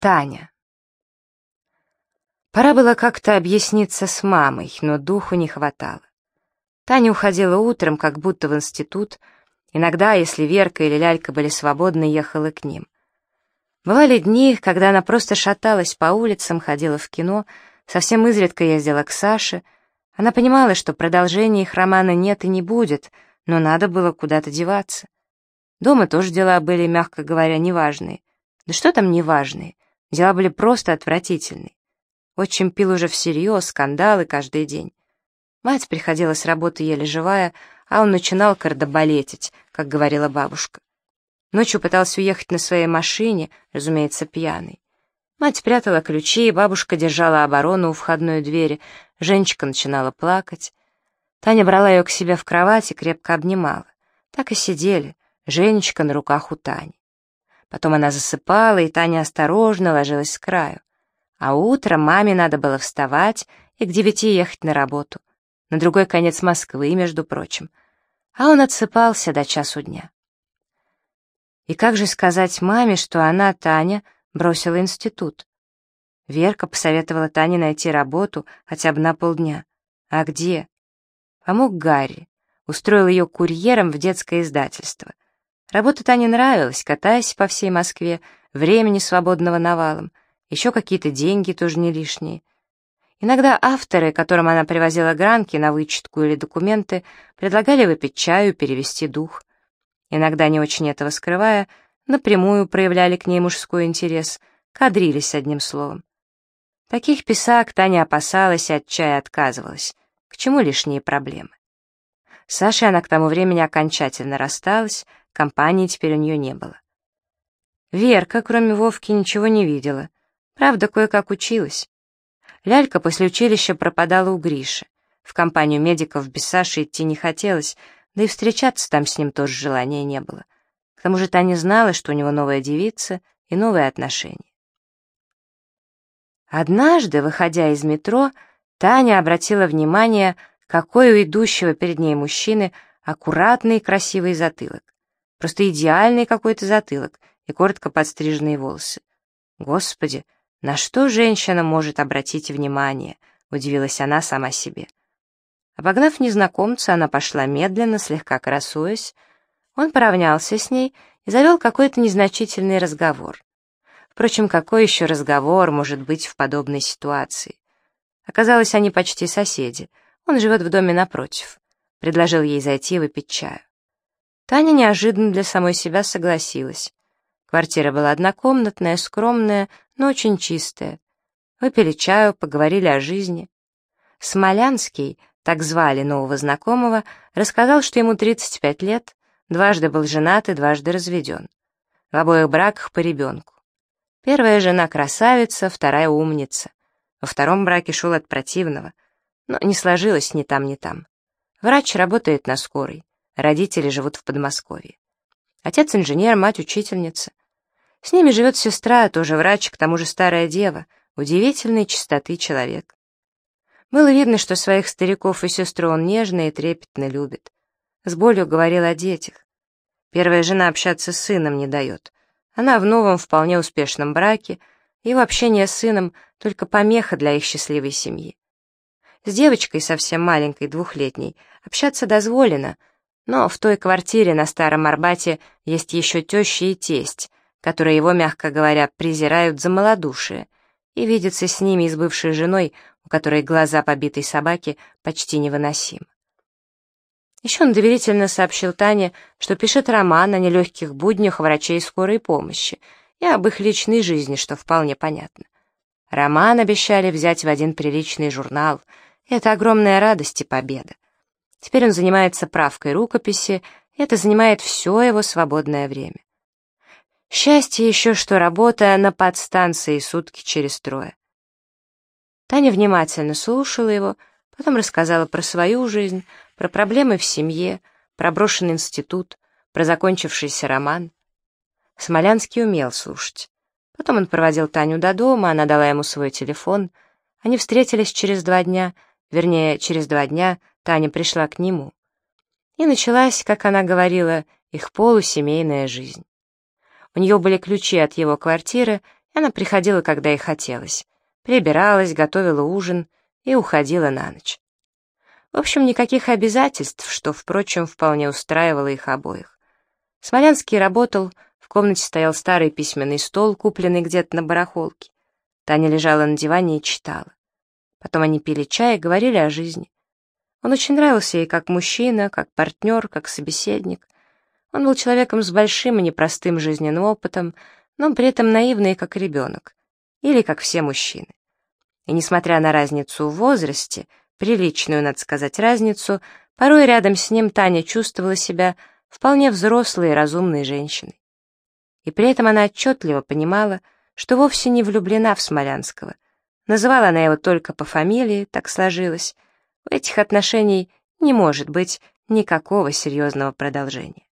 Таня. Пора было как-то объясниться с мамой, но духу не хватало. Таня уходила утром, как будто в институт. Иногда, если Верка или Лялька были свободны, ехала к ним. Бывали дни, когда она просто шаталась по улицам, ходила в кино, совсем изредка ездила к Саше. Она понимала, что продолжения их романа нет и не будет, но надо было куда-то деваться. Дома тоже дела были, мягко говоря, неважные. Да что там неважные? Дела были просто отвратительные. Отчим пил уже всерьез, скандалы каждый день. Мать приходила с работы еле живая, а он начинал кардобалетить, как говорила бабушка. Ночью пытался уехать на своей машине, разумеется, пьяный. Мать прятала ключи, бабушка держала оборону у входной двери, Женечка начинала плакать. Таня брала ее к себе в кровать и крепко обнимала. Так и сидели, Женечка на руках у Тани. Потом она засыпала, и Таня осторожно ложилась с краю. А утром маме надо было вставать и к девяти ехать на работу. На другой конец Москвы, между прочим. А он отсыпался до часу дня. И как же сказать маме, что она, Таня, бросила институт? Верка посоветовала Тане найти работу хотя бы на полдня. А где? Помог Гарри. Устроил ее курьером в детское издательство — Работа Тане нравилась, катаясь по всей Москве, времени свободного навалом, еще какие-то деньги тоже не лишние. Иногда авторы, которым она привозила гранки на вычетку или документы, предлагали выпить чаю, перевести дух. Иногда, не очень этого скрывая, напрямую проявляли к ней мужской интерес, кадрились одним словом. Таких писак Таня опасалась и от чая отказывалась. К чему лишние проблемы? С Сашей она к тому времени окончательно рассталась, Компании теперь у нее не было. Верка, кроме Вовки, ничего не видела. Правда, кое-как училась. Лялька после училища пропадала у Гриши. В компанию медиков без Саши идти не хотелось, да и встречаться там с ним тоже желания не было. К тому же Таня знала, что у него новая девица и новые отношения. Однажды, выходя из метро, Таня обратила внимание, какой у идущего перед ней мужчины аккуратный и красивый затылок. Просто идеальный какой-то затылок и коротко подстриженные волосы. Господи, на что женщина может обратить внимание? Удивилась она сама себе. Обогнав незнакомца, она пошла медленно, слегка красуясь. Он поравнялся с ней и завел какой-то незначительный разговор. Впрочем, какой еще разговор может быть в подобной ситуации? Оказалось, они почти соседи. Он живет в доме напротив. Предложил ей зайти выпить чаю. Таня неожиданно для самой себя согласилась. Квартира была однокомнатная, скромная, но очень чистая. Выпили чаю, поговорили о жизни. Смолянский, так звали нового знакомого, рассказал, что ему 35 лет, дважды был женат и дважды разведен. В обоих браках по ребенку. Первая жена красавица, вторая умница. Во втором браке шел от противного, но не сложилось ни там, ни там. Врач работает на скорой. Родители живут в Подмосковье. Отец инженер, мать учительница. С ними живет сестра, тоже врач, к тому же старая дева, удивительной чистоты человек. Было видно, что своих стариков и сестру он нежно и трепетно любит. С болью говорил о детях. Первая жена общаться с сыном не дает. Она в новом, вполне успешном браке, его общение с сыном — только помеха для их счастливой семьи. С девочкой, совсем маленькой, двухлетней, общаться дозволено — но в той квартире на Старом Арбате есть еще теща и тесть, которые его, мягко говоря, презирают за малодушие, и видеться с ними и с бывшей женой, у которой глаза побитой собаки почти невыносимы. Еще он доверительно сообщил Тане, что пишет роман о нелегких буднях врачей скорой помощи и об их личной жизни, что вполне понятно. Роман обещали взять в один приличный журнал. Это огромная радость и победа. Теперь он занимается правкой рукописи, и это занимает все его свободное время. Счастье еще, что работа на подстанции сутки через трое. Таня внимательно слушала его, потом рассказала про свою жизнь, про проблемы в семье, про брошенный институт, про закончившийся роман. Смолянский умел слушать. Потом он проводил Таню до дома, она дала ему свой телефон. Они встретились через два дня, вернее, через два дня Таня пришла к нему. И началась, как она говорила, их полусемейная жизнь. У нее были ключи от его квартиры, и Она приходила, когда ей хотелось, прибиралась, готовила ужин и уходила на ночь. В общем, никаких обязательств, что, впрочем, вполне устраивало их обоих. Смолянский работал, в комнате стоял старый письменный стол, купленный где-то на барахолке. Таня лежала на диване и читала. Потом они пили чай и говорили о жизни. Он очень нравился ей как мужчина, как партнер, как собеседник. Он был человеком с большим и непростым жизненным опытом, но при этом наивный, как ребенок. Или как все мужчины. И несмотря на разницу в возрасте, приличную, надо сказать, разницу, порой рядом с ним Таня чувствовала себя вполне взрослой и разумной женщиной. И при этом она отчетливо понимала, что вовсе не влюблена в Смолянского. Называла она его только по фамилии, так сложилось. Этих отношений не может быть никакого серьезного продолжения.